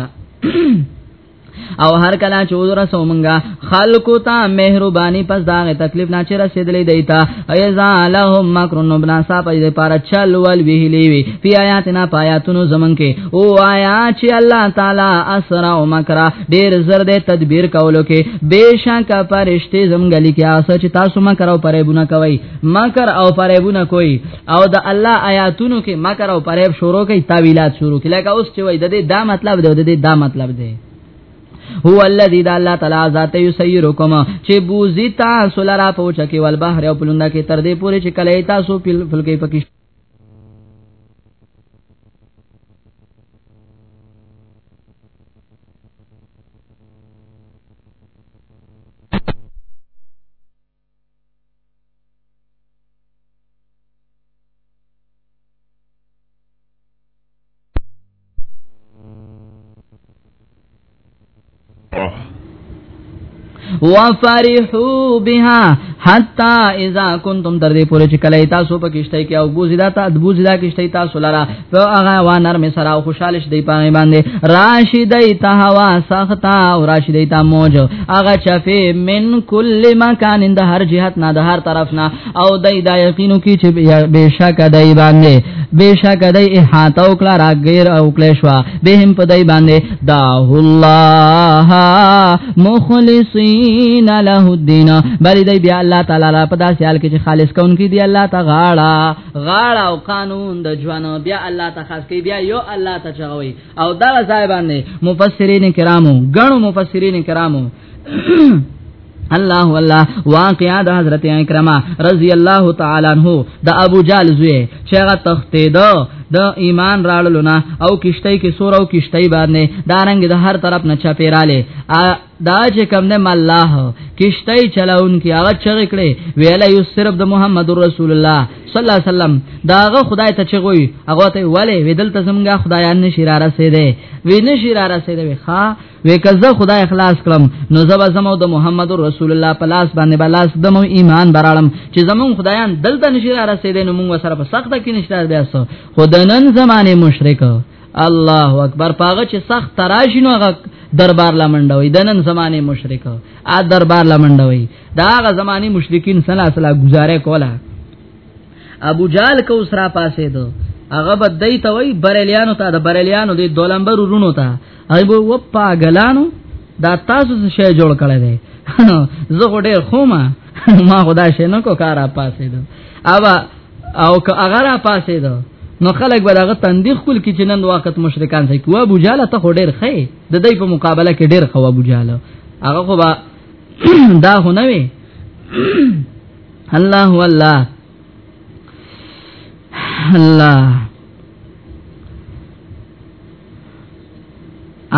او هر کله چې ودره سومنګا خلقو ته مهرباني پس دا تکلیف نه چې رسیدلې دی تا ایزا لهم مکرن بنا صاحب دې پار چل ول ویلې وی پی آیاتنا پایاتونو زمن کې او آیا چې الله تعالی اسرا او مکرا ډیر زر دې تدبیر کولو کې بشک پرشته زمګلی کې آسه چې تاسو مکر او پرېبونه کوي مکر او پرېبونه کوي او د الله آیاتونو کې مکر او پریب شروع کوي تعویلات شروع کوي لکه اوس چې وای د دې دا مطلب دی د دې دا مطلب دی هو الذی دا الله تعالی ذات یسیرکم چې بوزی تاسو لرا پوچ کې ول بحر او پلوند کې تر دې پورې چې کله تاسو پل کې پکې وفرحوا بها حتا اذا كنتم تر دې پورې چې کله تاسو په کشته کې او بوزیدا ته بوزیدا کشته تاسو لاره سو هغه وا نرم سره او خوشاله شې دی پاغه باندې راشدای ته هوا سختا او راشدای ته موج هغه چفه من کل مکان د هر جهت نه د هر طرف نه او دای دا یقینو کی چې بشک دای باندې بشک دای احاطه او کلا راګیر او کلا شوا به هم په دای باندې دا الله مخلصین له الدین بل دای بیا الله تعالی په داسې حال کې چې خالص کون کی دی الله تعالی غاړه او قانون د ژوند بیا الله ته خاص کوي بیا یو الله ته چغوي او دا ځای باندې مفسرین کرامو غنو مفسرین کرامو الله والله واقعا د حضرت اکرمه رضی الله تعالی عنہ د ابو جال زوی چې هغه تختې دو د ایمان راړلونه او کشتۍ کې سور او کشتۍ باندې دارنګ د هر طرف نه چا پیراله دا چې کوم نه ملاه کشته چلاون کې هغه چر کړي ویلا یو صرف د محمد رسول الله صلی الله علیه وسلم داغه خدای ته چغوي هغه ته ولی ودل ته زمګه خدایان نشی را رسیدې وی نشی را رسیدې وی ښا وی کزه خدای اخلاص کړم نو زب زمو د محمد رسول الله په لاس باندې بلاس د مو ایمان برالم چې زمون خدایان دلته نشی را رسیدې نو موږ سره په سخته کې نشته بیا سو خدانن زمانه مشرک الله اکبر پاغه چې سخت تراشی نو هغه دربار لمنډوي د نن زمانه مشرک ا دربار لمنډوي دا هغه زمانه مشرکین صلی الله علیه وسلم گزاره کوله ابو جال کو سرا پاسې دو هغه بدای ته وای بریلیانو ته د بریلیانو د دولمبر ورونو ته ایبو و پاګلانو دا تاسو څه شی جوړ کړی دی زه غډه خوما ما خدا شي نو کو کارا پاسې دو اوبه او که هغه را پاسې ده نو خلک به دغه تندیخ کول کی چې نن وخت مشرکان ځای کوه ابو جاله ته خو ډیر خې د دې په مقابله کې ډیر خو ابو جاله هغه خو با دا هو نه وي الله والله الله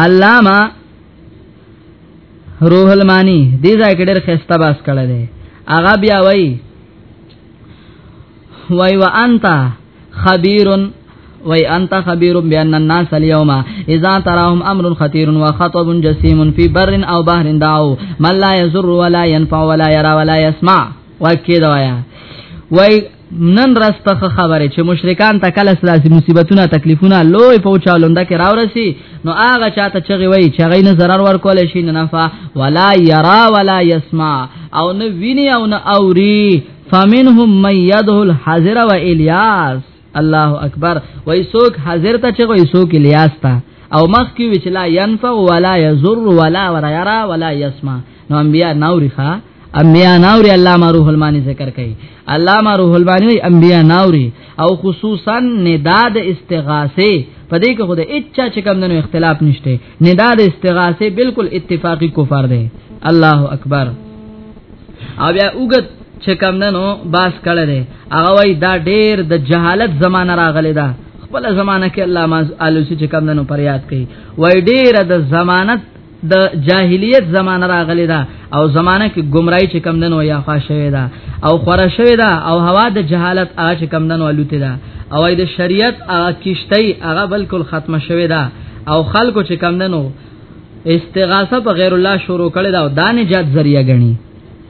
علامہ روح المانی دې ځای کې ډېر خسته باس کړل دی هغه بیا وایي وای و انت خبير وای انت خبير بان الناس اليوم اذا تراهم امر خطير وخطب جسيم في بر او بحر دعو من لا يضر ولا ينفع ولا يرى ولا يسمع وکید وایا وای نن راستخه خبره چې مشرکان ته کله سلاسي مصیبتونه تکلیفونه لوی پوچالونده کې راورسي نو هغه چاته چغي وای چې غي نه zarar ورکول شي نه نفع ولا يرى ولا يسمع او نه ویني او نه اوري فمنهم من يده الحذر والياس الله اکبر وای سوک حاضر ته چغي سوک الیاس ته او مخ کې وچلا ينفع ولا يضر ولا ورا يرى ولا يسمع نو انبیا نوري ښا انبیاء ناوري علامه روح المانی ذکر کوي علامه روح المانی وی انبیاء ناوري او خصوصا ندا د استغاثه په دې کې خو د اچا چې کم دنو اختلاف نشته ندا د استغاثه بالکل اتفاقی کفر دی الله اکبر او بیا وګت چې کم دنو باس کړه دی هغه وی دا ډېر د جهالت زمانہ راغلی دا خپل زمانہ کې الله ما الوسی چې کم دنو پریاد کوي وای ډېر د زمانت د جاهلیت زمانہ راغلی دا او زمانہ کې گمراهی چې کم دنو یا خوا شوی دا او خورا شوی دا او هوا د جهالت هغه چې کم دنو لوته دا او د شریعت هغه کیشتۍ هغه بالکل ختمه شوی دا او خلکو چې کم دنو استغاثه په غیر الله شروع کړي دا د نجات ذریعہ غني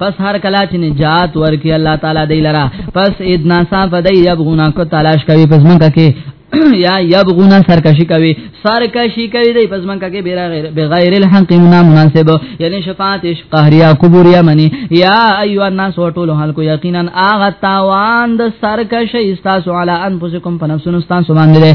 پس هر کلا چې نجات ورکی الله تعالی دی لرا پس ادنا صاحب دی یبغونا کو تلاش کوي پس منکه کې یا یبغونا سرکشی کوي سرکشی کوي دی پس منکه کې بیر غیر بغیر الحق منا مناسب یعنی شفاعت اش قهریا قبوریا منی یا ایو الناس وټول حال کو یقینا اغه تاوان د سرکشی استاسو علی انفسکم پنفسن استاسو باندې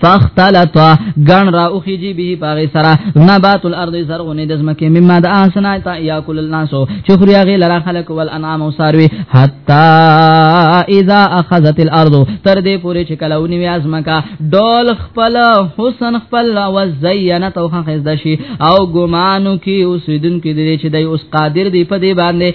فاختلط غن را اوخی جی به پاغه سرا نبات الارض زرغونه د زمکه مما د اسنا تا یاکل الناس چې خوري هغه لرا خلق ول انعام او ساروي حتا اذا اخذت الارض تر دې پورې چې کلهونی وی ازمکا ډول خپل حسن خپل او زینت او خزدشي او ګمانو کې اوسیدونکو دې چې دای اوس قادر دی په دې باندې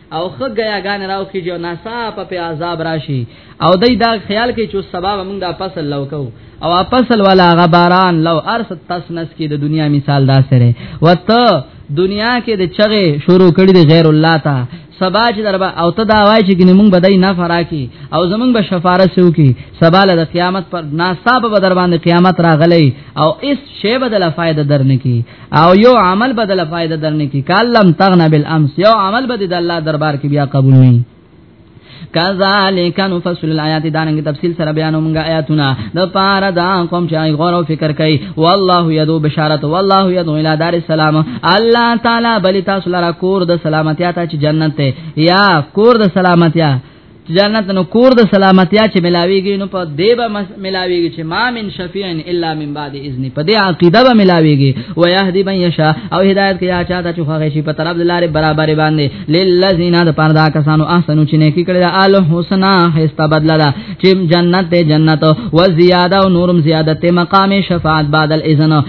او خه غیاګان راوخیږي او ناصافه په عذاب راشي او دای دا خیال کوي چې سبب موږ دا فصل لو کو او فصل والا غباران لو ارس تسنس کې د دنیا مثال دا سره وته دنیا کې د چغه شروع کړي د غیر الله ته سبا چې دربا او ته دا وای چې ګنې مونږ بدای نه فراکی او زمونږ به شفاره سو کی سبا له قیامت پر ناصاب به در باندې قیامت راغلی او اس شی بدله فائدہ درنه کی او یو عمل بدل فائدہ درنه کی کلم تغنا بالامس یو عمل بد د الله دربار کې بیا قبول نه کذالک نفصل الایات دانګ تفصیل سره بیانومږه آیاتونه د پاره دا کوم چې غور او فکر کوي والله یدو بشارت والله یدو الی دار السلام الله تعالی بل تاسو لپاره کور د سلامتی ته چې جنت یا کور د سلامتی جنت نو کور د سلامتیا چې ملاویږي نو په دې به ملاویږي چې ما من شفیع الا من بعد اذن په دې عقیده به ملاویږي و یهدی من یشا او هدایت کې یا چاته چې خوښ شي په طرف د لارې برابر باندې للذین د پردا کسانو احسنو چې نیکی کړی دا ال حسنا هستا بدلا دا چې جنت ته جنت او زیاده او نورم زیادت مقام شفاعت بعد الاذن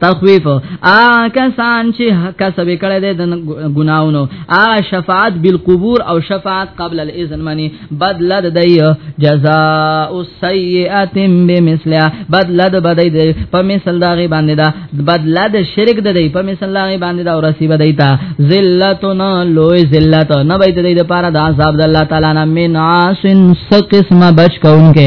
تخویف ا کسان چې کسب کړي د ګناونو ا شفاعت بالقبور او شفاعت قبل الاذن منی بدل د دی جزاء السیئه بمثلها بدل د بدی دی په مثل دا غي باندې دا بدل د شرک د دی په مثل دا غي باندې دا ورسی بدی تا ذلتنا لوی ذلت نه وای د دی لپاره د عذاب د الله تعالی نه من عاصن سقسم بچ کونکه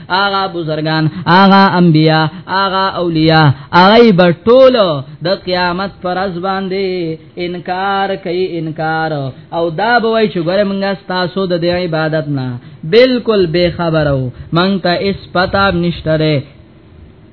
آغا بزرگان آغا انبیاء آغا اولیاء آغای بټول د قیامت پر از باندې انکار کوي انکار او دا بوي چې ګره مونږه تاسو د عبادت نه بالکل بے خبرو مونږ ته اس پتا نشته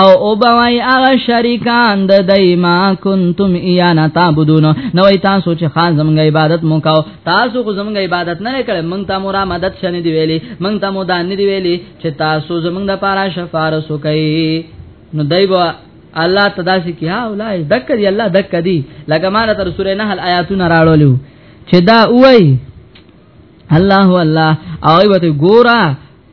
او او بوای هغه شریکان د دایما کنتم ایانا تعبدون نو تاسو چې خان زمونږ عبادت مو کاو تاسو خو زمونږ عبادت نه کړ مونږ ته مورا مدد شنه دی ویلي مونږ ته مو دان دی ویلي چې تاسو زمونږ د پاره شفارس کوي نو دایبا الله تداسي کی ها اولای دک دی الله دک دی لکه ما تر سورې نه هل آیاتونه راړولیو چې دا وای الله الله او ایوته ګورا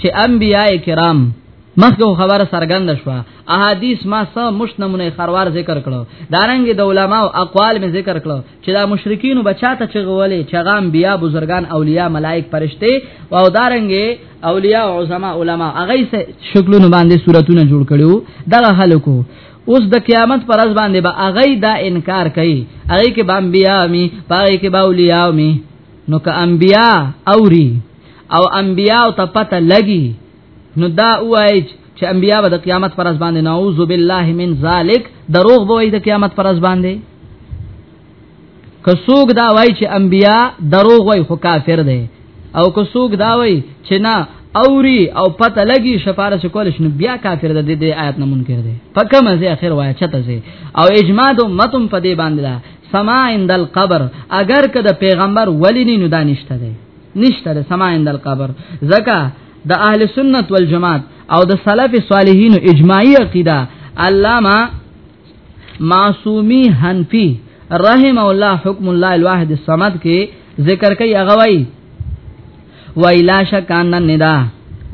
چې انبیاء کرام مخکې خبره سرګند شو احادیث ما سم مش نمونه خروار ذکر کړو دارنګ د علما او اقوال می ذکر کړو چې دا مشرکین بچاته چغولې چغام بیا بزرگان اولیاء ملائک فرشته او دارنګ اولیاء او عظما علما هغه سه شکلونه باندې صورتونه جوړ کړو دغه خلکو اوس د قیامت پر ورځ باندې به اغه دا انکار کوي اغه کې بامبیا می پاره کې باولیا می نو که انبیا اوري او انبیاء ته پته لګي نو دا وای چې انبیاء به د قیامت پر ځبان نه اعوذ بالله من ذالک دروغ به وای د قیامت پر ځبان دی کڅوګ دا وای چې انبیاء دروغ وای خو کافر دی او کڅوګ دا وای چې نه اوري او پته لګي شفارس کول شنو بیا کافر د دې آیات نه منکر دی پکې مزه اخر وای چته زی او اجماع دو متم په دې باندې دا سما عند القبر اگر که د پیغمبر ولی نه دانشته دی نشته د سما عند القبر زکه د اهل سنت والجماعت او د سلف صالحین اجماعی عقیده علامه معصومی حنفی رحم الله حکم الله الواحد الصمد کې ذکر کوي هغه وای ویلا شکان ندا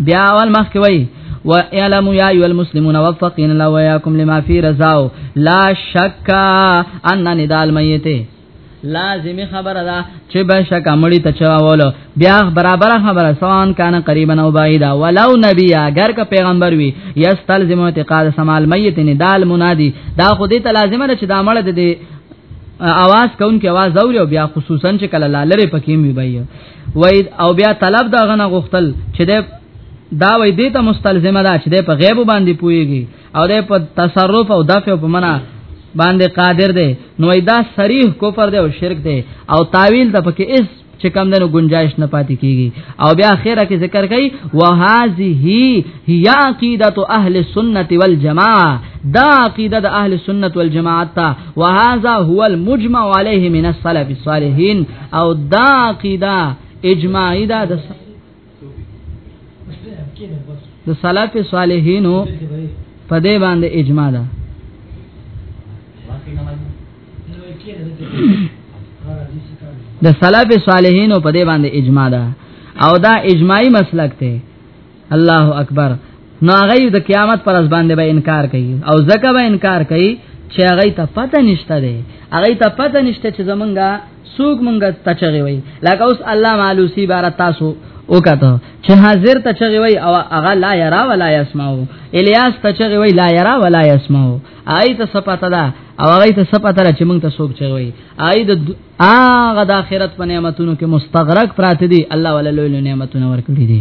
بیا اول مخ کې وای وَيَعْلَمُ يَا أَيُّهَا الْمُسْلِمُونَ وَفَّقِنَ اللَّهُ وَإِيَّاكُمْ لِمَا فِي رَضَاهُ لَا شَكَّ أَنَّ نِدَاءَ الْمَيِّتِ لازمی خبره ده چې بشک امړی ته چواولو بیا برابر خبره سوان کان قریبا او بعیدا ولو نبی اگر که پیغمبر وی یستلزم اعتقاد سمال میت ندال منادی دا خو دې ته لازمه ده چې دا مړ دې اواز کون کې आवाज اوري او بیا خصوصا چې کله لالره پکې می وي وای او بیا طلب دا غنه غختل چې دا وای دې ته مستلزمه ده چې په غیب باندې پويږي او د په تصرف او دفع په معنا باندې قادر دی نو دا صریح کفر دی او شرک دی او تعویل د پکې اس چې کم دنو گنجائش نه پاتې کیږي او بیا اخره کې ذکر کوي وهذه هي عقیدت اهل السنه والجماعه دا عقیده د اهل سنت والجماعت ته وهذا هو المجمع عليه من السلف الصالحين او دا عقیده اجماعی دا د د سلف صالحینو په دې باندې اجماع ده د سلف صالحینو په دې باندې اجماع ده او دا اجماعي مسلک ته الله اکبر نو هغه د قیامت پر ځ باندې به انکار کوي او زکه به انکار کوي چې هغه ته پته نشته دی هغه ته پته نشته چې زمونږه سوق مونږه تچغي وي لکه اوس الله معلوسی بار تاسو وکاته چې حاضر تچغي وي او هغه لا یرا ولا یسمعو الیاس تچغي وي لا یرا ولا یسمعو آی ته سپاته ده او هغه ته سپاته ده چې مونږ ته سوق چوي آی د هغه د اخرت په نعمتونو کې مستغرق پراته دي الله ولله نعمتونه ورکړي دي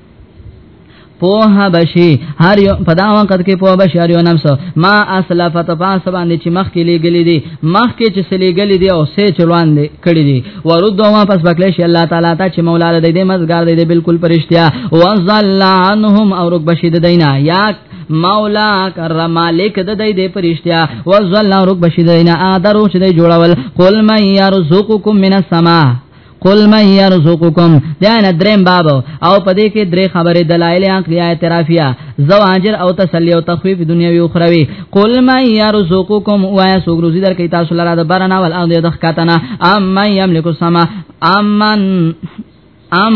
پوه بشي هر یو په دا وخت کې پوه بشي هر یو نفس ما اسلفت پاس باندې چې مخ کې لګلې دي مخ کې چې سلېګلې دي او سې چلوان دي کړې دي ورودو ما پس بکلې شي الله تعالی ته چې مولا دې دې مزګار دې بالکل پرشتیا وزل عنهم او رک بشي د دینه یا مولا کر مالک د دې دې پرشتیا وزل رک بشي د دینه ادرو چې دې جوړول قل مې يرزقکم من السما قل من يرزقكم دا نه دریم باب او پدې کې درې خبرې دلایل عقلی اعترافیه زواجر او تسلی او تخفیف دنیوي او اخروی قل من يرزقكم وایا سوګ روزي در کې تاسو لاره د برنا ول او د ښکاتنه ام من يملك السما امن ام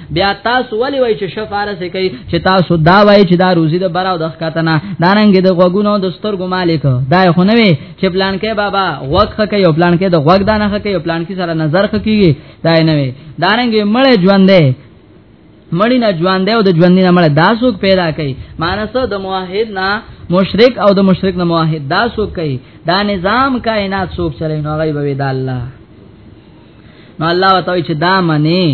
بیا تاسو ولی وای چې شفاره سې کوي چې تاسو دا وای چې دا روزي د براو د ښکاتنه داننګ د غوګونو د سترګو مالک دا خو نه وي چې پلان کې بابا وخت کوي او پلان کې د غوګ دانه کوي او پلان کې سره نظر کوي دا نه وي داننګ مړ ژوندې مړی نه ژوند دی او د ژوند نه مړ دا څوک پیدا کوي مانس د موحد نه مشرک او د مشرک نه موحد دا څوک کوي دا نظام کائنات څوک چلوي نو غیب وی دا الله نو الله وتعالى چې دا منی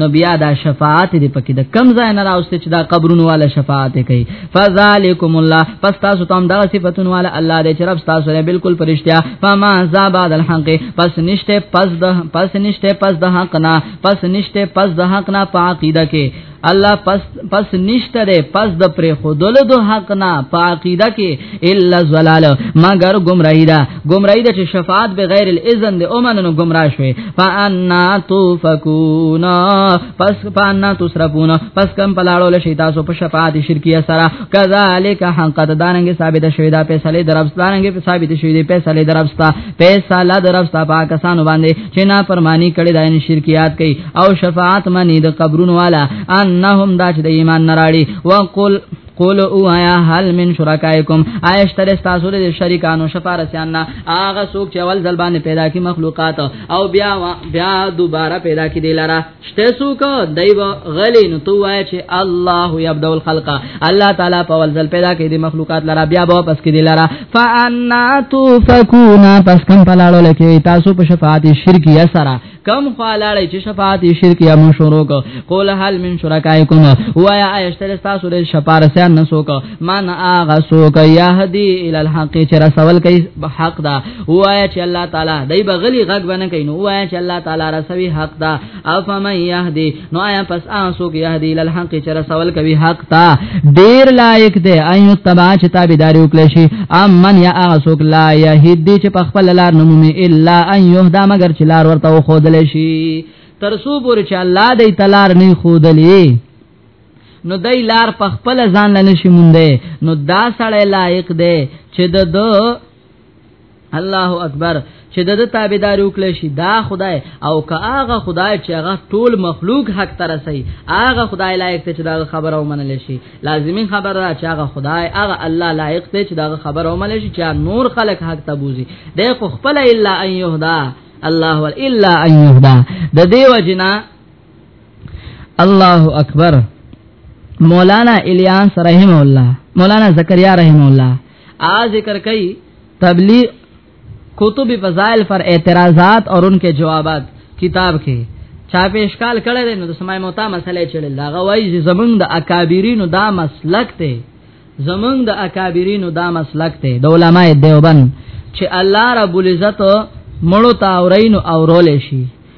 نو بیا دا شفاعت دی پکې د کم ځای نه راوسته چې دا قبرونو والا شفاعت کوي فذالکم الله پس تاسو ته دا صفاتون والا الله دې چې رب تاسو نه بالکل پرشتیا فما زابد الحق پس نشته پس د پس نشته پس د حق نه پس نشته پس د حق نه په عقیده کې الله پس پس نشته ده پس د پر خودل دو حق نه په عقیده کې الا زلال مگر گمراهی ده گمراهی ده چې شفاعت به غیر الاذن ده اومن نو گمراه شوي فانا توفکونا پس فانا تصرفونا پس کم پلاړو لشي تاسو په شفاعت شرکیه سره کذالک حقت دانګه ثابت شوی دا فیصله دربستانګه ثابت شوی دی فیصله دربستا فیصله دربستا پاکستان باندې چې نا فرمانی کړي دا ان شرکیات کوي او شفاعت منی د قبرونو والا انهم دا چې د ایمان نراړي وقل قول او آیا هل من شرکائکم آیش تر تاسو له شریکانو شفارسیان نه هغه څوک چې اول ځل باندې پیدا کی مخلوقات او بیا بیا دوباره پیدا کی دی لاره شته څوک دایو غلی نو تو وای چې الله یبدو الخلق الله تعالی په اول ځل پیدا کی دی مخلوقات لاره بیا واپس کی دی لاره فانا تو فکونا پس کم پلاړو لکه تاسو په شفاعت شرکیه سره کم خوالاړی چې شفاعت شرک یا مون شروع کو قول هل من شرکایکم وایا ایشتر تاسو له شفارسیان نسوک مان اغه سوک یهدی ال الحق چې رسول کوي حق دا وایا چې الله تعالی دای بغلی غږ بنه کوي نو وایا چې الله تعالی رسوي حق دا افمن یهدی نو آیا پس آسو کې یهدی ال حق چر سوال کوي حق تا ډیر لایق دی ایو تبع چې تابعداري وکړي شي امن یا آسو لا یهدی چې په خپل لار نمومي الا ان یهدا مگر چې لار ورته خودل شي تر سو پور چې الله دې تلار نه خودلې نو دای لار په خپل ځان لنه شي مونږ نو دا سړی لایق دی چې د الله اکبر چې د تابعداري وکړي شي دا خدای او که هغه خدای چې هغه ټول مخلوق حق ترسي هغه خدای لایق ته چې دا خبره ومنل شي لازمي خبره چې هغه خدای هغه الله لایق ته چې دا خبره ومنل شي چې نور خلق حق ته بوزي د خپل الا ان يهدا الله ول الا ان يهدا د دیو جنا الله اکبر مولانا الیاس رحم الله مولانا زکریا رحم الله ا ذکر کوي تبلیغ کتب فضائل پر اعتراضات اور ان کے جوابات کتاب کې چا په اشکال کړه دین د سمای موتا مسله چړل دا غوای چې زمنګ د اکابرینو دا مسلک ته زمنګ د اکابرینو دا مسلک ته د علماء دیوبند چې الله رب العزت مړو تا اورین او رول شي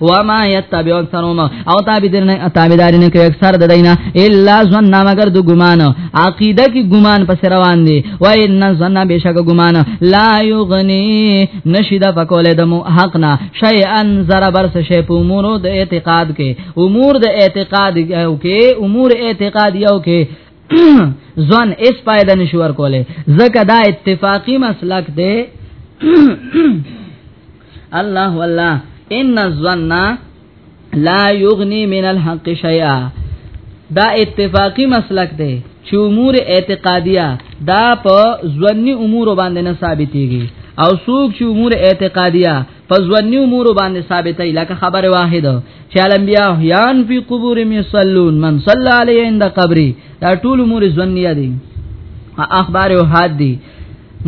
و ما یتبع اکثرهم او تابعدار نه تابعدار نه کوي اکثر د دینه الا ظن مگر د ګمان عقیده کی ګمان پس روان دي و ان ظن بشک ګمان لا یغنی نشیدا فقول د حق نه شیئا زرا برس شی په امور د اعتقاد کې امور د اعتقاد کې امور اعتقاد یو کې ځان اس پایده نشور کوله زکه دا اتفاقی مسلک دی الله والله ان الظن لا یغنی من الحق شیئا دا اتفاقی مسلک دی چې امور اعتقادیه دا په ځونی امور باندې نه ثابتېږي او څوک چې امور اعتقادیه په ځونی امور باندې ثابتې لکه خبره واحده چې الانبیاء یان فی قبور یصلون من صلی علیه عند قبری دا ټول امور ځونی دي اخبار او حد دي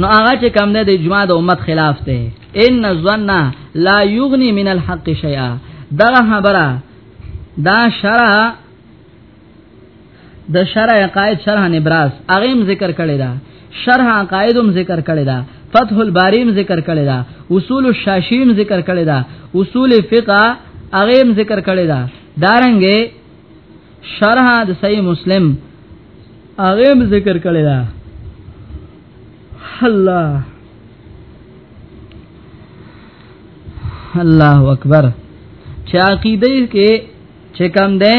نو هغه چې کم ده د اجماع د امت خلاف ده ان الظن لا یغنی من الحق شیئا دا خبره دا شرع د شرع قائد شرح نبراس اغم ذکر کړی دا شرح قائدم ذکر کړی دا فتح الباریم ذکر کړی دا اصول الشاشیم ذکر کړی دا اصول فقہ اغم ذکر کړی دا دارنګه شرح د صحیح مسلم هغه ذکر کړی دا الله الله اکبر چې عقیده کې چې کم ده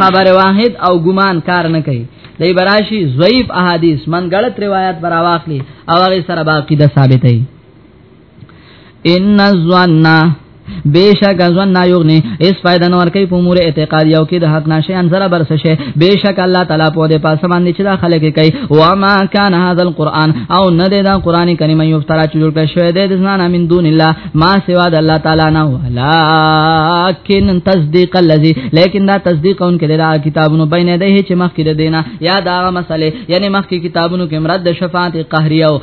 خبر واحد او ګمان کار نه کوي دای براشي ضعیف احادیث من غلط روایت برا واخلي او هغه سره باقی ده ثابتې ان الظن بشک ځوان نه یوغني اس فائدہ نور کوي په امور اعتقاد یو کې د حق نشه انزل برس شي بشک الله تعالی په دې پاسه باندې چې دا خلک کوي و ما کان هذا القران او نه دا قران کریم یو تر چې جوړ شوی دی د ځان امین دون الله ما سوا د الله تعالی نه ولکن تصدیق الذی لیکن دا تصدیق اون کې دا کتابونو بینه ده چې مخکې ده دینه یا دا مسئله یعنی مخکې کتابونو کې مراد د شفاعت قهریه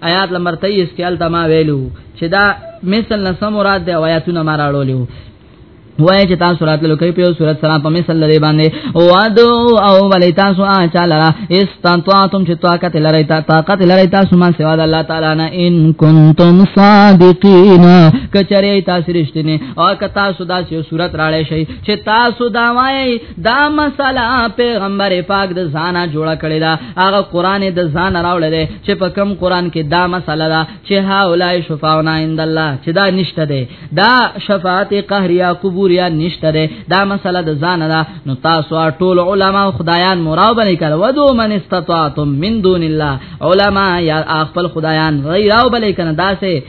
آیات نمبر 23 کې الته ما ویلو چې دا مثل نه سم مراد دی آیاتونه ما راړولیو وای چې تاسو راتلو کوي په صورت سره په مثال لري باندې او ادو او ولې تاسو آ چاله استنطعتم چې طاقت لري طاقت لري تاسو ما سوا د الله تعالی نه ان کنتم صادقین کچره تاسو رښتینه او که تاسو دا چې صورت راړې شي چې تاسو دا وای دا مساله پیغمبر پاک د ځانه جوړه کړی دا هغه قران د ځان راوړل دي چې په کم قران کې دا مسله ده چې ها اولای شفاعنا عند الله چې دا نشته ده دا شفاعت قهریا قبوریا نشته ده دا مسله د ځان ده نو تاسو ټول علما او خدایان مراوبنه کړه ودو من استطاعتم من دون الله علما یا خپل خدایان غیر او بل کنه داسې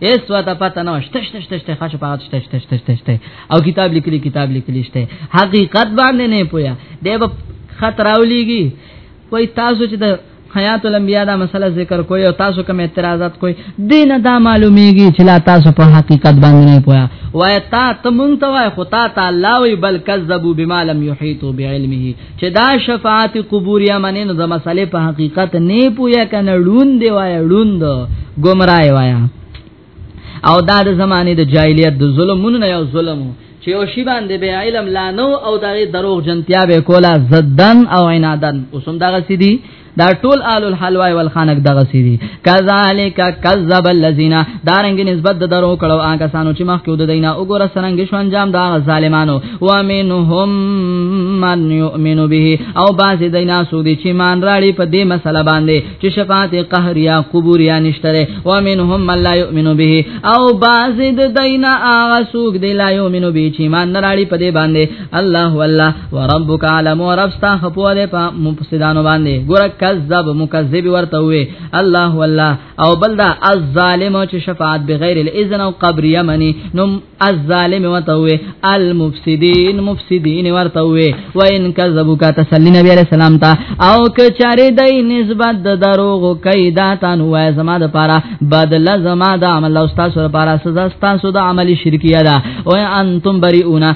ایس وته پته نه شته شته شته شته خاصه پات شته شته شته شته شته او کتاب لیکلی کتاب لیکلی شته حقیقت باندې نه پویا دی په خطر اولیږي وای تاسو چې د حیات الانبیاء دا مسله ذکر کوی او تاسو کوم اعتراضات کوی دین دا معلومیږي چې لا تاسو په حقیقت باندې نه پویا وای تا ته مونږ ته وای خو تا ته الله وی بل کذبوا بما لم یحیطوا بعلمه چې دا شفاعت قبوریا منی نو د مسلې په حقیقت نه پویا کنه ړوند دی وای ړوند گمراه وای او دا د زمانه د جاهلیت د ظلمونو نه یو ظلم چې یو شی باندې به علم لا نو او دغه دروغ جنتیا به کولا زدن او عنادن اوسم دغه سیدی دا ټول آل الحلوا والخانق دغه سری کذالک کذب الذین دارنګ نسبت د درو کړه هغه سانو چې مخکې ود دینه وګوره سرنګ شو انجام دا ظالمانو و منهم من یؤمن به او باز دینا سودی چې مان راړي په دې مسله باندې چې شفاعت قهر یا قبور یا نشتره و منهم من لا یؤمن به او باز دینا هغه سوق دی لا یؤمن به چې مان راړي په دې باندې الله والله وربک علم وربستا خپو ده په مفسدانو باندې ګور کذب مکذب ورته وي الله والله او بل دا الظالم چې شفاعت بغیر الاذن او قبر یمنی نو الظالم ورته وي المفسدين مفسدين ورته وي وان کذبوا کا تسلی نبی علیہ السلام ته او کچاره دای نسبت د دروغ کیدا تان وای زما د پاره بدل زما د عمل او تاسو لپاره سزا تاسو د عمل شرکیه ده او انتم بریئون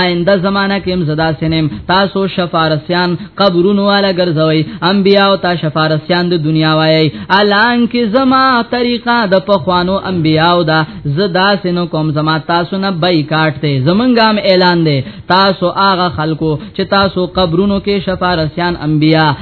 آینده زمانہ کې مزدا سنم تاسو شفارسیان قبرونو والا ګرځوي انبیا او تا شفارسیان د دنیا وایي الان کې زما طریقه د پخوانو انبیا او دا زدا سنو کوم زما تاسو نه بایکاټ ته زمنګام اعلان دی تاسو هغه خلکو چې تاسو قبرونو کې شفارسیان انبیا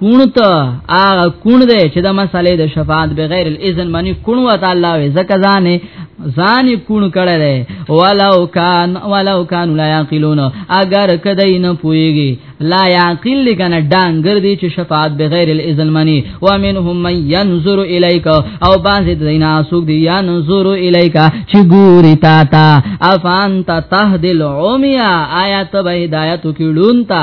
کون ته هغه کون دی چې د مسالې د شفاعت بغیر الاذن باندې کون وته الله وي زکه ځانې ځانې کون کړه دی ولو کان ولو کان لا یاقلون اگر کدی نه پويږي لا یاقل لګنه ډانګر دی چې شفاعت بغیر الاذن منی و منهم من ينظر الیک او باز دینا سوق دی ينظر الیک چې ګوري تا تا افانت تهدل عمیا آیات به هدایت کړون تا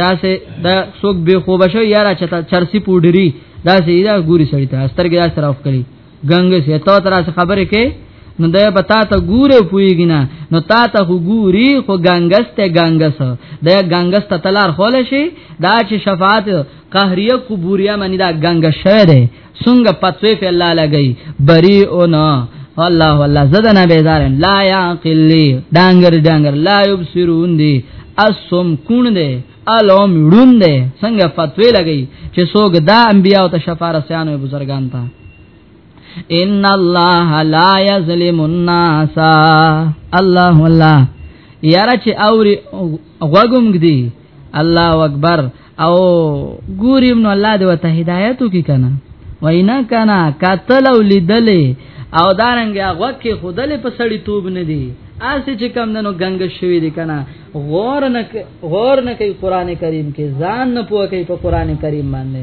تاسو دا څوک به خو بشو یاره چتا چرسی پودری دا سیدا ګوري سړی ته سترګې دا طرف کړي ګنګ سي ته تر څه خبره کې نو دا به تا ته ګوره پويږي نه نو تا ته ګوري خو ګنګس ته ګنګس دا ګنګس ته تلار خول شي دا چې شفاعت قهريه قبوريه منی دا ګنګ شه ده څنګه پتوې په الله لګي بری او نه الله والله زدنا بیزار لا یاقل لی ډنګر ډنګر لا یبصرون دی اسم کون دی الوم ړون دی څنګه فتوی لګی چې څوګ دا انبیا او ته شفارسیان او بزرگان تا ان الله لا یظلم الناس الله والله یاره چې اوري غوګم دی الله اکبر او ګوریم نو الله دې وته هدایت وکي کنه وینا کنه قتل او لیدلې او دارنګ هغه کې خودلې په سړی توب نه دی اسی چې کم دنو غنګ شوی دی کنه غور نه غور نه کوي قران کریم کې ځان نه پوهه کوي په قران کریم باندې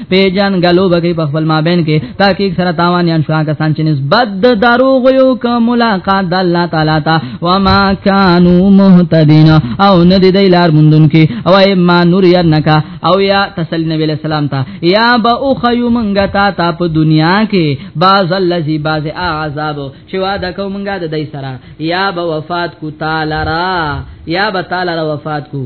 پیجن غلو بګي په خپل مابین کې تحقیق سره تاوان یان شو هغه سان چې نسبت د دروغ یو ک ملاقات د الله تعالی ته و ما کانو مهتدین او ندی دی لار مندون کې او ای ما نور یرنکا او یا تسلی نبی علیہ السلام ته یا با او خیو منګه تا تا په دنیا کې باز الذی باز عذاب چې وعده کومګه د دې سره یا با وفات کو تعالی را یا با تعالی را وفات کو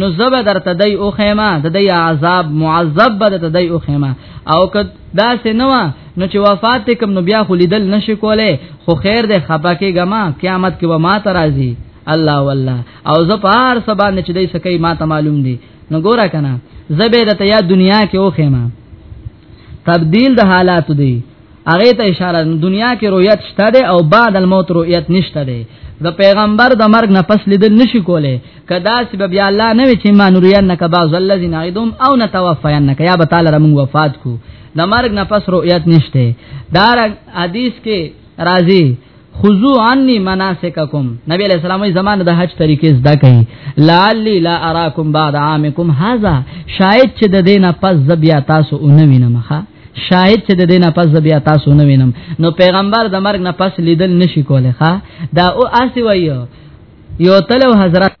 نو زبر درته دی او خیمه د دی عذاب معذب به درته دی او خیمه او که دا سينو نو چې وفات کوم نو بیا خو لیدل نشي کوله خو خیر دې خپه کې غما قیامت کې و ما ترازی الله والله او زه پار سبا نه چې دې سکه ما ته معلوم دي نو ګورا کنه زبر ته یا دنیا کې او خیمه تبديل د حالات دی هغه ته اشاره دنیا کې رؤیت شته ده او بعد الموت رؤیت نشته ده د پیغمبر د مرګ نه پس لیدل نشي کوله کدا چې بیا الله نه وی چې ما نورینک بعض الذین عیدهم او نتوفینک یا به تعالی رمو وفات کو د مرګ نه پس رؤیت نشته دا حدیث کې راځي خذو عني مناسککم نبی علیہ السلام زمانه د حج طریقې زده کړي لعلی لا اراکم بعد عامکم هذا شاید چې د دینه پس زبیا تاسو اونوینه مخه شاید چې د دې نه پس بیا تاسو نه وینم نو پیغمبر د مرګ نه پس لیدل نشي کوله ښا دا او اسی وایو یو تلو حضرت